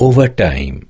over time